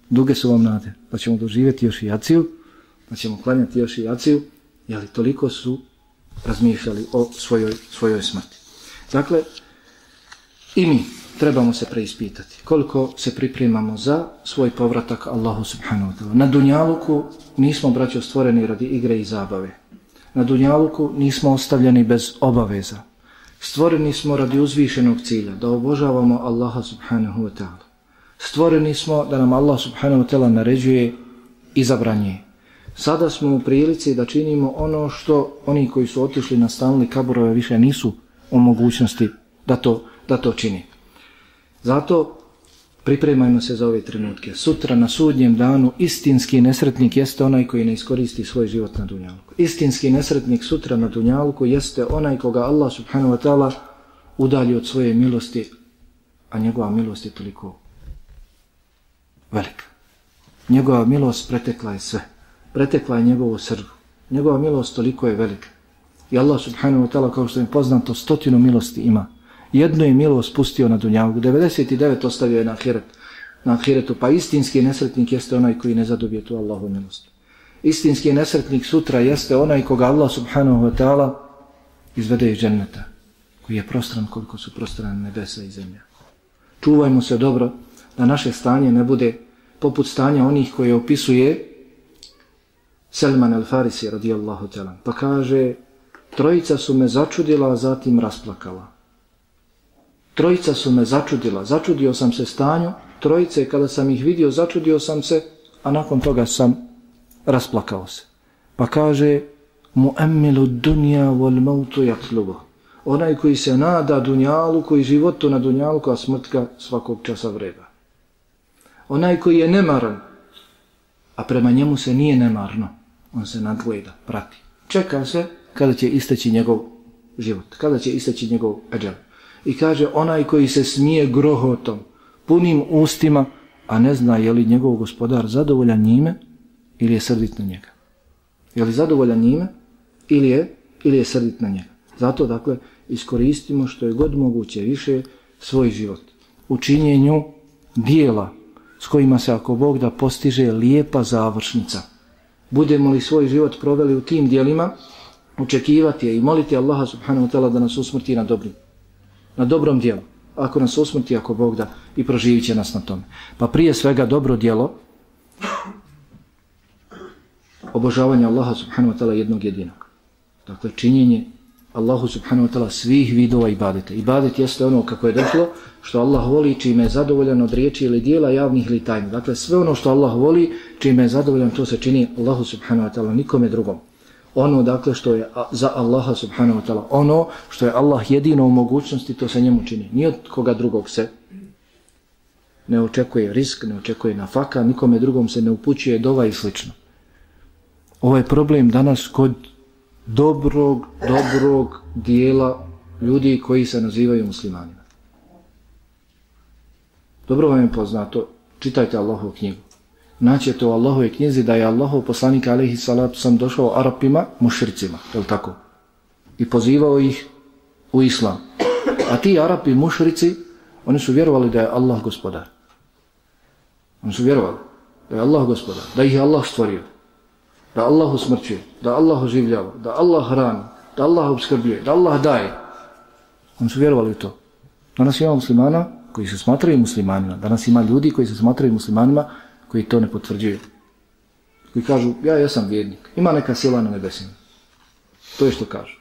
Duge su vam nade, pa ćemo doživjeti još i jaciju, pa ćemo klanjati još i jaciju, jeli toliko su razmišljali o svojoj, svojoj smrti. Dakle, i mi trebamo se preispitati koliko se pripremamo za svoj povratak Allahu subhanahu wa ta'ala. Na Dunjaluku nismo, braćo, stvoreni radi igre i zabave. Na Dunjaluku nismo ostavljeni bez obaveza. Stvoreni smo radi uzvišenog cilja, da obožavamo Allaha subhanahu wa ta'ala. Stvoreni smo da nam Allah subhanahu wa ta'ala naređuje i zabranjuje. Sada smo u prilici da činimo ono što oni koji su otišli na stanli kaburove više nisu u mogućnosti da to, da to čini. Zato Pripremajmo se za ove trenutke. Sutra na sudnjem danu istinski nesretnik jeste onaj koji ne iskoristi svoj život na dunjalku. Istinski nesretnik sutra na dunjalku jeste onaj koga Allah subhanahu wa ta'ala udalji od svoje milosti, a njegova milost je toliko velika. Njegova milost pretekla je sve. Pretekla je njegovu srdu. Njegova milost toliko je velika. I Allah subhanahu wa ta'ala, kao što je poznato, stotinu milosti ima Jednu je milost spustio na dunjavu, 99 ostavio je na ahiret, na ahiretu, pa istinski nesretnik jeste onaj koji ne zadobije tu Allahu milost. Istinski nesretnik sutra jeste onaj koga Allah subhanahu wa ta'ala izvede iz dženneta, koji je prostran koliko su prostrane nebesa i zemlja. Čuvajmo se dobro da naše stanje ne bude poput stanja onih koje opisuje Selman al-Farisi radijallahu ta'ala. Pa kaže, trojica su me začudila, a zatim rasplakala. Trojica su me začudila, začudio sam se stanju, trojice kada sam ih vidio, začudio sam se, a nakon toga sam rasplakao se. Pa kaže, mu'emmilu dunja vol mautu jatlubo. Onaj koji se nada dunjalu, koji životu na dunjalu, a smrtka svakog časa vreba. Onaj koji je nemaran, a prema njemu se nije nemarno, on se nadgleda, prati. Čeka se kada će isteći njegov život, kada će isteći njegov eđel. I kaže onaj koji se smije grohotom, punim ustima, a ne zna je li njegov gospodar zadovoljan njime ili je srdit na njega. Je li zadovoljan njime ili je, ili je srdit na njega. Zato, dakle, iskoristimo što je god moguće više svoj život. U činjenju dijela s kojima se, ako Bog da postiže lijepa završnica. Budemo li svoj život proveli u tim dijelima, očekivati je i moliti Allaha subhanahu wa ta'ala da nas usmrti na dobrim na dobrom dijelu. Ako nas usmrti, ako Bog da, i proživit će nas na tome. Pa prije svega dobro dijelo, obožavanje Allaha subhanahu wa ta'ala jednog jedinog. Dakle, činjenje Allahu subhanahu wa ta'ala svih vidova ibadeta. Ibadet jeste ono kako je došlo, što Allah voli, čime je zadovoljan od riječi ili dijela javnih ili tajnih. Dakle, sve ono što Allah voli, čime je zadovoljan, to se čini Allahu subhanahu wa ta'ala, nikome drugom. Ono, dakle, što je za Allaha subhanahu wa ta'ala, ono što je Allah jedino u mogućnosti, to se njemu čini. Nije od koga drugog se ne očekuje risk, ne očekuje nafaka, nikome drugom se ne upućuje dova i slično. Ovo je problem danas kod dobrog, dobrog dijela ljudi koji se nazivaju muslimanima. Dobro vam je poznato, čitajte Allahovu knjigu. Naćete u Allahove knjizi da je Allahov poslanik alaihi salatu sam došao Arapima, mušricima, je li tako? I pozivao ih u islam. A ti Arapi, mušrici, oni su vjerovali da je Allah gospodar. Oni su vjerovali da je Allah gospodar, da ih je Allah stvorio, da Allah usmrćuje, da Allah oživljava, da Allah hrani, da Allah obskrbljuje, da Allah daje. Oni su vjerovali u to. Danas ima muslimana koji se smatraju muslimanima. Danas ima ljudi koji se smatraju muslimanima koji to ne potvrđuju. Koji kažu, ja jesam vjernik, Ima neka sila na nebesima. To je što kažu.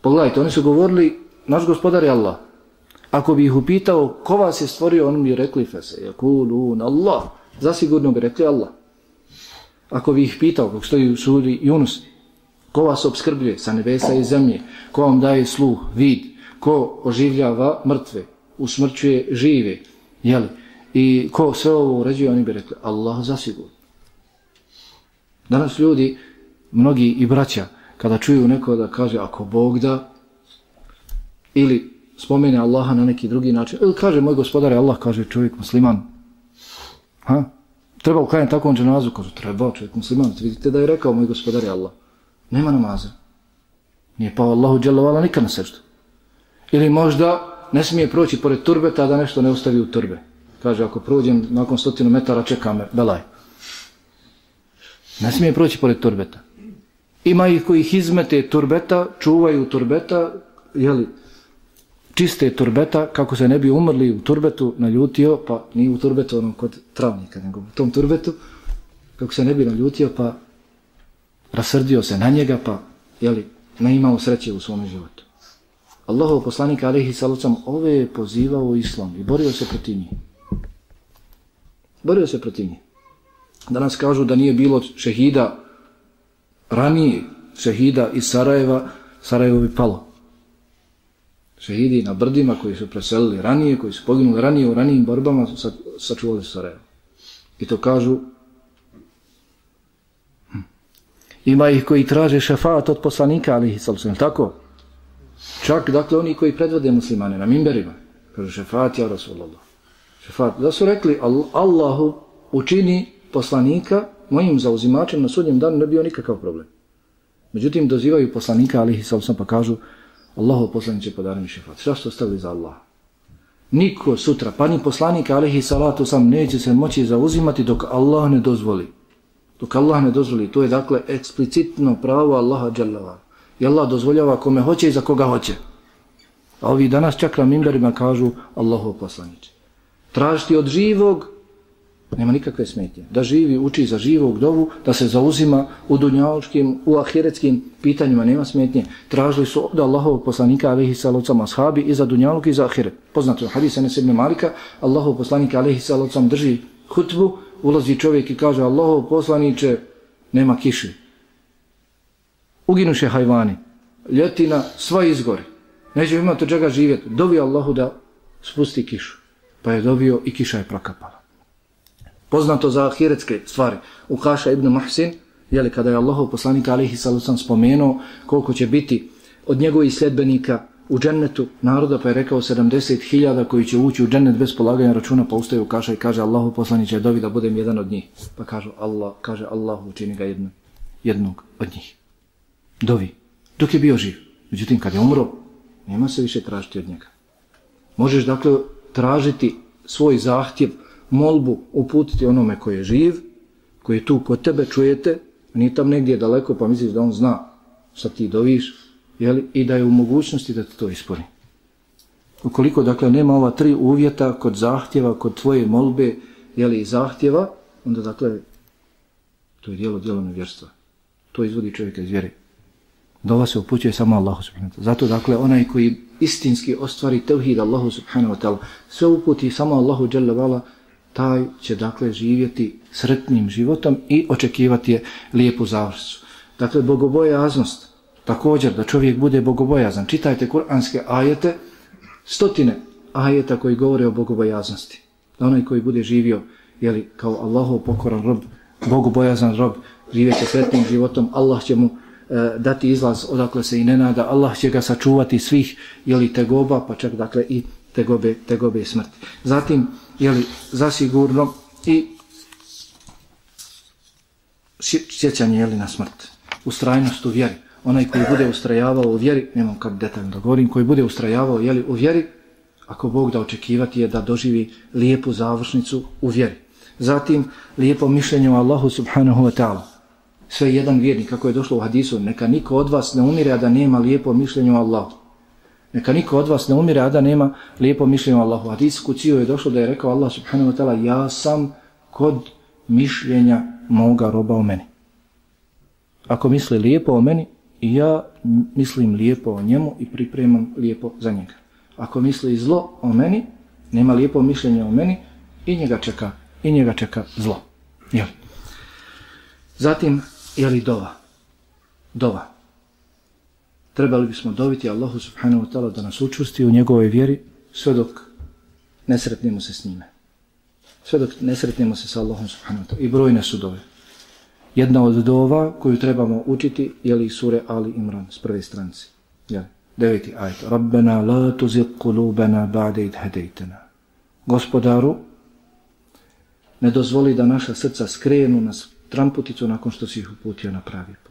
Pogledajte, oni su govorili, naš gospodar je Allah. Ako bi ih upitao ko vas je stvorio, on bi rekli fese, jakulun Allah. Zasigurno bi rekli Allah. Ako bi ih pitao, kako stoji u suri Yunus, ko vas obskrbljuje sa nebesa i zemlje, ko vam daje sluh, vid, ko oživljava mrtve, usmrćuje žive, jeli, i ko sve ovo uređuje, oni bi rekli Allah zasigurno. Danas ljudi, mnogi i braća, kada čuju neko da kaže ako Bog da, ili spomene Allaha na neki drugi način, ili kaže moj gospodar Allah, kaže čovjek musliman, ha? Treba ukajati takvom dženazu, Kažu, treba čovjek musliman, vidite da je rekao moj gospodar Allah, nema namaza, nije pao Allahu dželovala nikad na seždu. Ili možda ne smije proći pored turbeta da nešto ne ustavi u turbe. Kaže, ako prođem nakon stotinu metara, čeka me, belaj. Ne smije proći pored turbeta. Ima ih koji ih izmete turbeta, čuvaju turbeta, jeli, čiste turbeta, kako se ne bi umrli u turbetu, naljutio, pa nije u turbetu onom kod travnika, nego u tom turbetu, kako se ne bi naljutio, pa rasrdio se na njega, pa, jeli, ne imao sreće u svom životu. Allahov poslanik alihi salacom ove je pozivao u islam i borio se protiv njih. Borio se protiv njih. Danas kažu da nije bilo šehida ranije šehida iz Sarajeva, Sarajevo bi palo. Šehidi na brdima koji su preselili ranije, koji su poginuli ranije u ranijim borbama, sa, sačuvali Sarajevo. I to kažu hm. Ima ih koji traže šefat od poslanika, ali ih sam tako? Čak, dakle, oni koji predvode muslimane na mimberima, kažu šefat, ja Rasulallah. Šefat, da su rekli, Allahu učini poslanika mojim zauzimačem na sudnjem danu ne bio nikakav problem. Međutim, dozivaju poslanika, ali ih sam pa kažu, Allahu poslaniće podari mi šefat. Šta su ostavili za Allah? Niko sutra, pa ni poslanika, alihi salatu sam, neće se moći zauzimati dok Allah ne dozvoli. Dok Allah ne dozvoli, to je dakle eksplicitno pravo Allaha dželava. I Allah dozvoljava kome hoće i za koga hoće. A ovi danas čak na mimberima kažu Allahu poslaniće. Tražiti od živog nema nikakve smetnje. Da živi, uči za živog dovu, da se zauzima u dunjaločkim, u ahiretskim pitanjima, nema smetnje. Tražili su od Allahovog poslanika, alaihi salocam, ashabi, i za dunjaluk i za ahiret. Poznato je hadisa Enes ibn Malika, Allahov poslanika, alaihi salocam, drži hutbu, ulazi čovjek i kaže, Allahov poslaniće, nema kiše. Uginuše hajvani, ljetina, sva izgori. Neće imati od čega živjeti. Dovi Allahu da spusti kišu. Pa je dobio i kiša je prokapala. Poznato za ahiretske stvari. U Haša ibn Mahsin, jeli kada je Allahov poslanik alihi salusan spomenuo koliko će biti od njegovih sljedbenika u džennetu naroda, pa je rekao 70.000 koji će ući u džennet bez polaganja računa, pa ustaje u Kaša i kaže Allahov poslanik će dovi da budem jedan od njih. Pa kaže Allah, kaže Allah učini ga jedno, jednog od njih. Dovi. Dok je bio živ. Međutim, kad je umro, nema se više tražiti od njega. Možeš dakle tražiti svoj zahtjev molbu uputiti onome koji je živ, koji je tu kod tebe, čujete, nije tam negdje daleko, pa misliš da on zna šta ti doviš, jeli, i da je u mogućnosti da te to ispuni. Ukoliko, dakle, nema ova tri uvjeta kod zahtjeva, kod tvoje molbe, jeli, zahtjeva, onda, dakle, to je dijelo, dijelo nevjerstva. To izvodi čovjeka iz vjere. Dova se upućuje samo Allahu subhanahu wa ta'ala. Zato dakle onaj koji istinski ostvari tevhid Allahu subhanahu wa ta'ala, sve uputi samo Allahu dželle vala, taj će dakle živjeti sretnim životom i očekivati je lijepu završicu. Dakle, bogobojaznost, također da čovjek bude bogobojazan. Čitajte kuranske ajete, stotine ajeta koji govore o bogobojaznosti. Da onaj koji bude živio jeli, kao Allahov pokoran rob, bogobojazan rob, živjeće sretnim životom, Allah će mu e, dati izlaz odakle se i ne nada, Allah će ga sačuvati svih jeli, tegoba, pa čak dakle i tegobe, tegobe smrti. Zatim, jeli, zasigurno i sjećanje jeli, na smrt, ustrajnost u vjeri. Onaj koji bude ustrajavao u vjeri, nemam kad detaljno da govorim, koji bude ustrajavao jeli, u vjeri, ako Bog da očekivati je da doživi lijepu završnicu u vjeri. Zatim, lijepo mišljenje o Allahu subhanahu wa ta'ala. Sve jedan vjernik, kako je došlo u hadisu, neka niko od vas ne umire, a da nema lijepo mišljenje o Allahu. Neka niko od vas ne umire, a da nema lijepo mišljenje o Allahu. Hadis kuciju je došlo da je rekao Allah subhanahu wa ta'ala, ja sam kod mišljenja moga roba o meni. Ako misli lijepo o meni, ja mislim lijepo o njemu i pripremam lijepo za njega. Ako misli zlo o meni, nema lijepo mišljenje o meni i njega čeka, i njega čeka zlo. Jel? Zatim, je li dova? Dova trebali bismo dobiti Allahu subhanahu wa ta'ala da nas učusti u njegovoj vjeri sve dok nesretnimo se s njime. Sve dok ne se sa Allahom subhanahu wa ta'ala. I brojne su dove. Jedna od dova koju trebamo učiti je li sure Ali Imran s prve stranci. Ja. Deveti ajet. Rabbena la tuzik kulubena ba'de id hedejtena. Gospodaru, ne dozvoli da naša srca skrenu na tramputicu nakon što si ih uputio na pravi put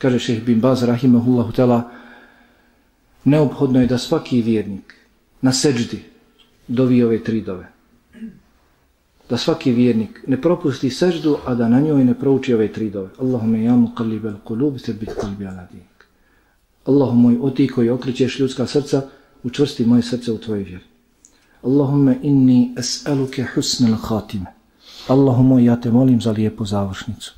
kaže šeheh bin Baz rahimahullahu tela, neophodno je da svaki vjernik na seđdi dovi ove tri dove. Da svaki vjernik ne propusti seđdu, a da na njoj ne prouči ove tri dove. Allahume ja mu kalibel kulub, se bit kalbi dinik. Allahu moj, o ti koji okrićeš ljudska srca, učvrsti moje srce u tvojoj vjeri. Allahumme inni es'aluke husnel khatime. Allahu moj, ja te molim za lijepu završnicu.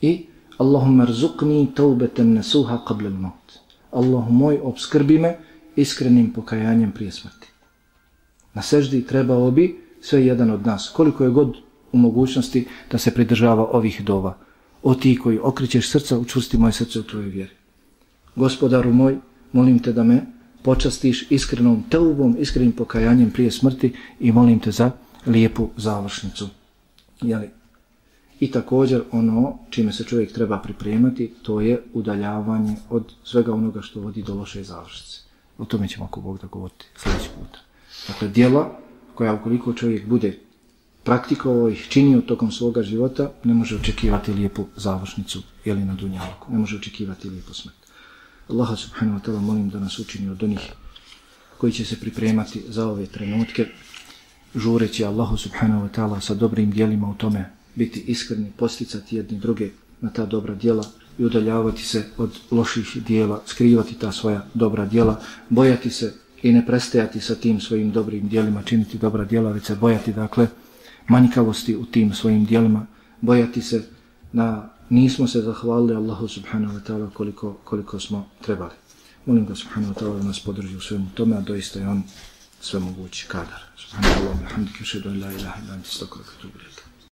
I Allahumma rzuqni taubeten nasuha qabla al-maut. Allahu moj, obskrbi me iskrenim pokajanjem prije smrti. Na seždi trebao bi sve jedan od nas, koliko je god u mogućnosti da se pridržava ovih dova. O ti koji okrićeš srca, učvrsti moje srce u tvojoj vjeri. Gospodaru moj, molim te da me počastiš iskrenom teubom, iskrenim pokajanjem prije smrti i molim te za lijepu završnicu. Jeli, I također ono čime se čovjek treba pripremati, to je udaljavanje od svega onoga što vodi do loše završice. O tome ćemo ako Bog da govoriti sljedeći put. Dakle, dijela koja ukoliko čovjek bude praktikovao ih, činio tokom svoga života, ne može očekivati lijepu završnicu ili na dunjalku. Ne može očekivati lijepu smrt. Allaha subhanahu wa ta'ala molim da nas učini od onih koji će se pripremati za ove trenutke, žureći Allahu subhanahu wa ta'ala sa dobrim dijelima u tome biti iskreni, posticati jedni druge na ta dobra djela i udaljavati se od loših dijela, skrivati ta svoja dobra djela, bojati se i ne prestajati sa tim svojim dobrim dijelima, činiti dobra djela, već se bojati, dakle, manjkavosti u tim svojim dijelima, bojati se na nismo se zahvalili Allahu subhanahu wa ta'ala koliko, koliko smo trebali. Molim ga subhanahu wa ta'ala da nas podrži u svemu tome, a doista je on svemogući kadar. Subhanahu wa ta'ala, hamdike, šedu, la ilaha, ila, ila, ila,